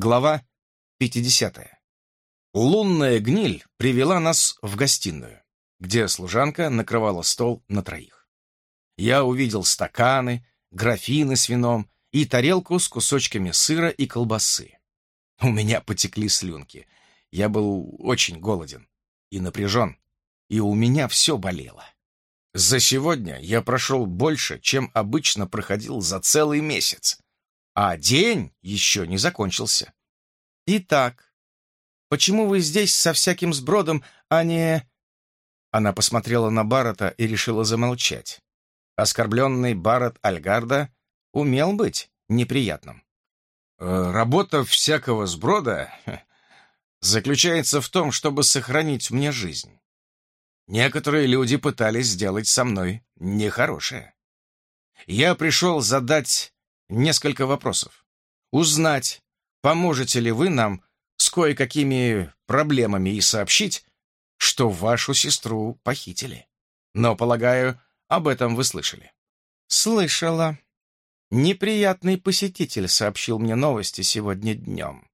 Глава 50. Лунная гниль привела нас в гостиную, где служанка накрывала стол на троих. Я увидел стаканы, графины с вином и тарелку с кусочками сыра и колбасы. У меня потекли слюнки. Я был очень голоден и напряжен, и у меня все болело. За сегодня я прошел больше, чем обычно проходил за целый месяц, а день еще не закончился. Итак, Почему вы здесь со всяким сбродом, а не...» Она посмотрела на Баррета и решила замолчать. Оскорбленный Баррет Альгарда умел быть неприятным. «Э, «Работа всякого сброда заключается в том, чтобы сохранить мне жизнь. Некоторые люди пытались сделать со мной нехорошее. Я пришел задать несколько вопросов. Узнать, поможете ли вы нам с кое-какими проблемами и сообщить, что вашу сестру похитили. Но, полагаю, об этом вы слышали. Слышала. Неприятный посетитель сообщил мне новости сегодня днем.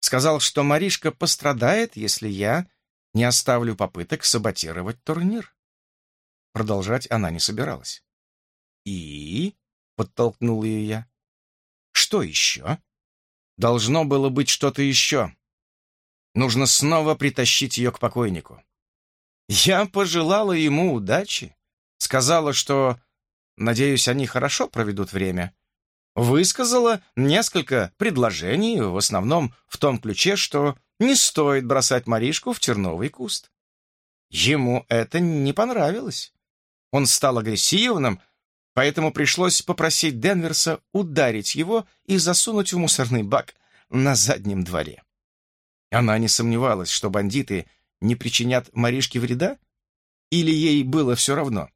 Сказал, что Маришка пострадает, если я не оставлю попыток саботировать турнир. Продолжать она не собиралась. «И?» — подтолкнул ее я. «Что еще?» Должно было быть что-то еще. Нужно снова притащить ее к покойнику. Я пожелала ему удачи. Сказала, что, надеюсь, они хорошо проведут время. Высказала несколько предложений, в основном в том ключе, что не стоит бросать Маришку в терновый куст. Ему это не понравилось. Он стал агрессивным, поэтому пришлось попросить Денверса ударить его и засунуть в мусорный бак на заднем дворе. Она не сомневалась, что бандиты не причинят Маришке вреда? Или ей было все равно?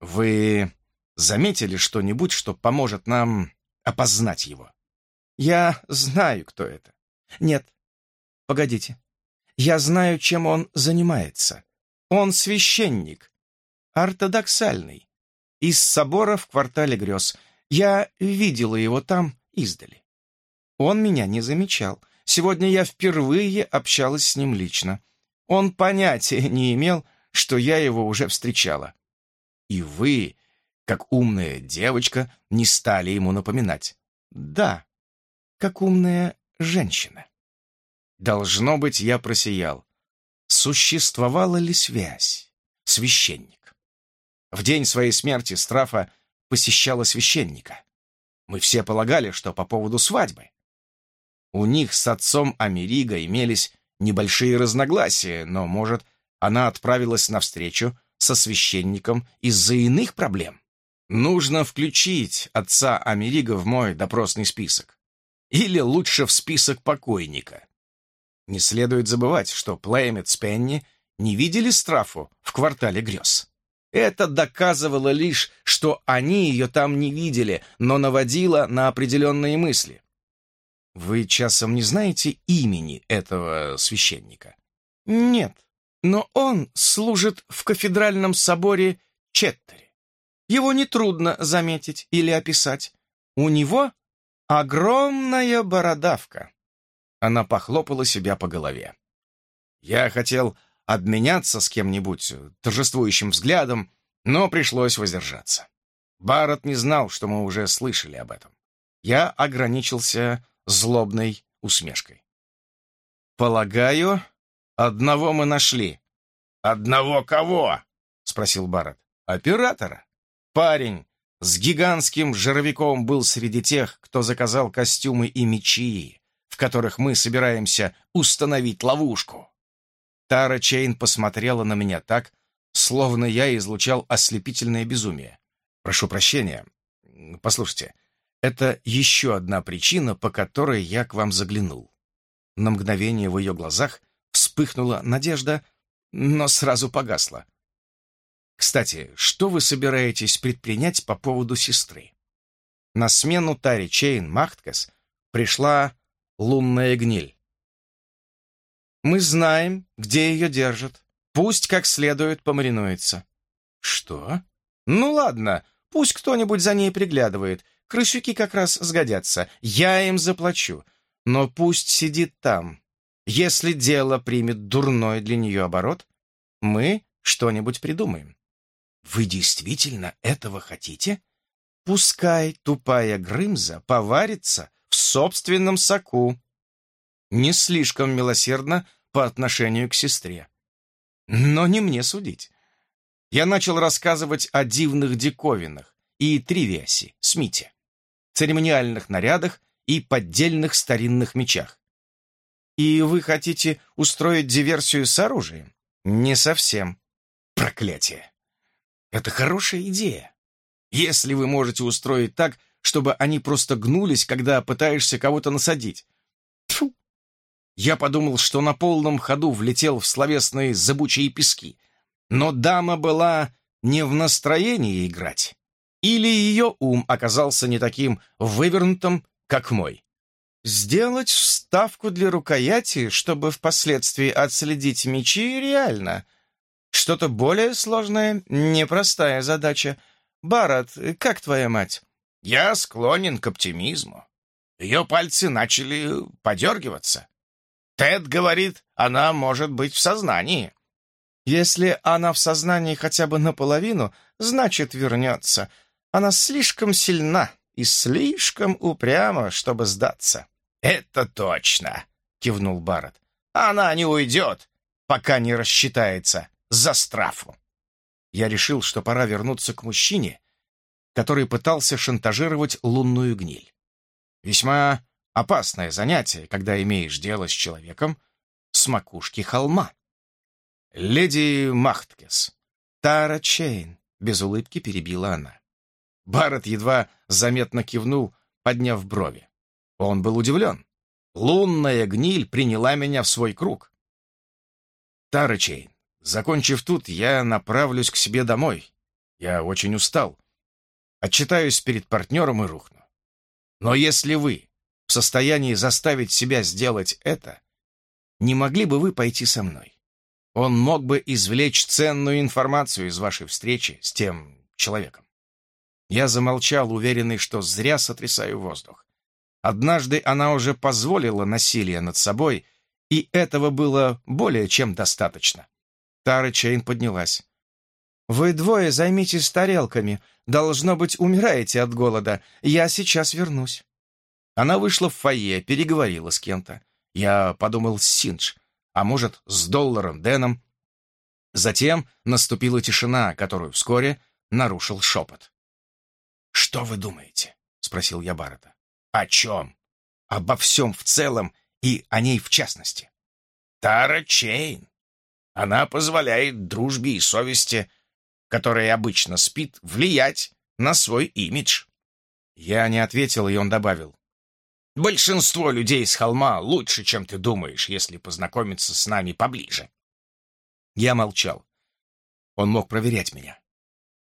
Вы заметили что-нибудь, что поможет нам опознать его? Я знаю, кто это. Нет, погодите. Я знаю, чем он занимается. Он священник, ортодоксальный из собора в квартале грез. Я видела его там издали. Он меня не замечал. Сегодня я впервые общалась с ним лично. Он понятия не имел, что я его уже встречала. И вы, как умная девочка, не стали ему напоминать. Да, как умная женщина. Должно быть, я просиял. Существовала ли связь? Священник. В день своей смерти Страфа посещала священника. Мы все полагали, что по поводу свадьбы. У них с отцом Америго имелись небольшие разногласия, но, может, она отправилась навстречу со священником из-за иных проблем. Нужно включить отца Америго в мой допросный список. Или лучше в список покойника. Не следует забывать, что Плеймит с Пенни не видели Страфу в квартале грез. Это доказывало лишь, что они ее там не видели, но наводило на определенные мысли. Вы часом не знаете имени этого священника? Нет, но он служит в кафедральном соборе Четтери. Его нетрудно заметить или описать. У него огромная бородавка. Она похлопала себя по голове. Я хотел обменяться с кем-нибудь торжествующим взглядом, но пришлось воздержаться. Барретт не знал, что мы уже слышали об этом. Я ограничился злобной усмешкой. «Полагаю, одного мы нашли». «Одного кого?» — спросил Барретт. «Оператора. Парень с гигантским жировиком был среди тех, кто заказал костюмы и мечи, в которых мы собираемся установить ловушку. Тара Чейн посмотрела на меня так, словно я излучал ослепительное безумие. Прошу прощения. Послушайте, это еще одна причина, по которой я к вам заглянул. На мгновение в ее глазах вспыхнула надежда, но сразу погасла. Кстати, что вы собираетесь предпринять по поводу сестры? На смену Тари Чейн Махткас пришла лунная гниль. Мы знаем, где ее держат. Пусть как следует помаринуется». «Что?» «Ну ладно, пусть кто-нибудь за ней приглядывает. Крысюки как раз сгодятся. Я им заплачу. но пусть сидит там. Если дело примет дурной для нее оборот, мы что-нибудь придумаем. Вы действительно этого хотите? Пускай тупая Грымза поварится в собственном соку. Не слишком милосердно по отношению к сестре. Но не мне судить. Я начал рассказывать о дивных диковинах и тривиасе, Смите, церемониальных нарядах и поддельных старинных мечах. И вы хотите устроить диверсию с оружием? Не совсем. Проклятие. Это хорошая идея. Если вы можете устроить так, чтобы они просто гнулись, когда пытаешься кого-то насадить. Тьфу! Я подумал, что на полном ходу влетел в словесные забучие пески. Но дама была не в настроении играть. Или ее ум оказался не таким вывернутым, как мой. Сделать вставку для рукояти, чтобы впоследствии отследить мечи, реально. Что-то более сложное — непростая задача. Барат, как твоя мать? Я склонен к оптимизму. Ее пальцы начали подергиваться. Тед говорит, она может быть в сознании. Если она в сознании хотя бы наполовину, значит, вернется. Она слишком сильна и слишком упряма, чтобы сдаться. «Это точно!» — кивнул Барретт. «Она не уйдет, пока не рассчитается за страфу». Я решил, что пора вернуться к мужчине, который пытался шантажировать лунную гниль. Весьма Опасное занятие, когда имеешь дело с человеком с макушки холма. «Леди Махткес, Тара Чейн», — без улыбки перебила она. Барретт едва заметно кивнул, подняв брови. Он был удивлен. Лунная гниль приняла меня в свой круг. «Тара Чейн, закончив тут, я направлюсь к себе домой. Я очень устал. Отчитаюсь перед партнером и рухну. Но если вы в состоянии заставить себя сделать это, не могли бы вы пойти со мной? Он мог бы извлечь ценную информацию из вашей встречи с тем человеком. Я замолчал, уверенный, что зря сотрясаю воздух. Однажды она уже позволила насилие над собой, и этого было более чем достаточно. Тара Чейн поднялась. «Вы двое займитесь тарелками. Должно быть, умираете от голода. Я сейчас вернусь». Она вышла в фойе, переговорила с кем-то. Я подумал с Синдж, а может, с Долларом Дэном. Затем наступила тишина, которую вскоре нарушил шепот. «Что вы думаете?» — спросил я Баррета. «О чем?» «Обо всем в целом и о ней в частности». «Тара Чейн. Она позволяет дружбе и совести, которая обычно спит, влиять на свой имидж». Я не ответил, и он добавил. Большинство людей с холма лучше, чем ты думаешь, если познакомиться с нами поближе. Я молчал. Он мог проверять меня.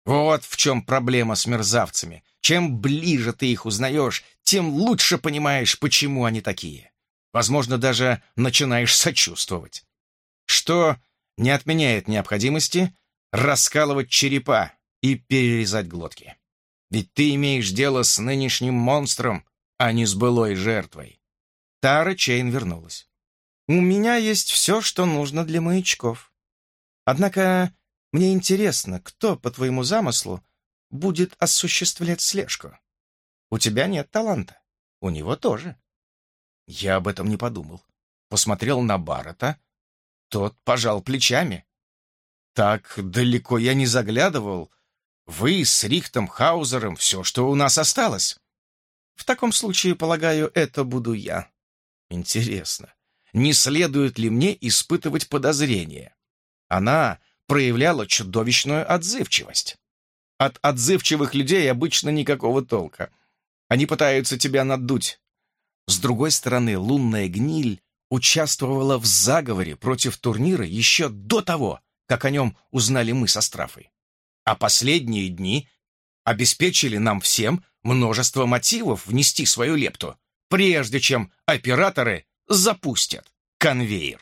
Вот в чем проблема с мерзавцами. Чем ближе ты их узнаешь, тем лучше понимаешь, почему они такие. Возможно, даже начинаешь сочувствовать. Что не отменяет необходимости раскалывать черепа и перерезать глотки. Ведь ты имеешь дело с нынешним монстром, а не с былой жертвой. Тара Чейн вернулась. «У меня есть все, что нужно для маячков. Однако мне интересно, кто, по твоему замыслу, будет осуществлять слежку. У тебя нет таланта, у него тоже». Я об этом не подумал. Посмотрел на Баррета. Тот пожал плечами. «Так далеко я не заглядывал. Вы с Рихтом Хаузером все, что у нас осталось». В таком случае, полагаю, это буду я. Интересно, не следует ли мне испытывать подозрение? Она проявляла чудовищную отзывчивость. От отзывчивых людей обычно никакого толка. Они пытаются тебя надуть. С другой стороны, лунная гниль участвовала в заговоре против турнира еще до того, как о нем узнали мы со Страфой. А последние дни обеспечили нам всем множество мотивов внести свою лепту, прежде чем операторы запустят конвейер.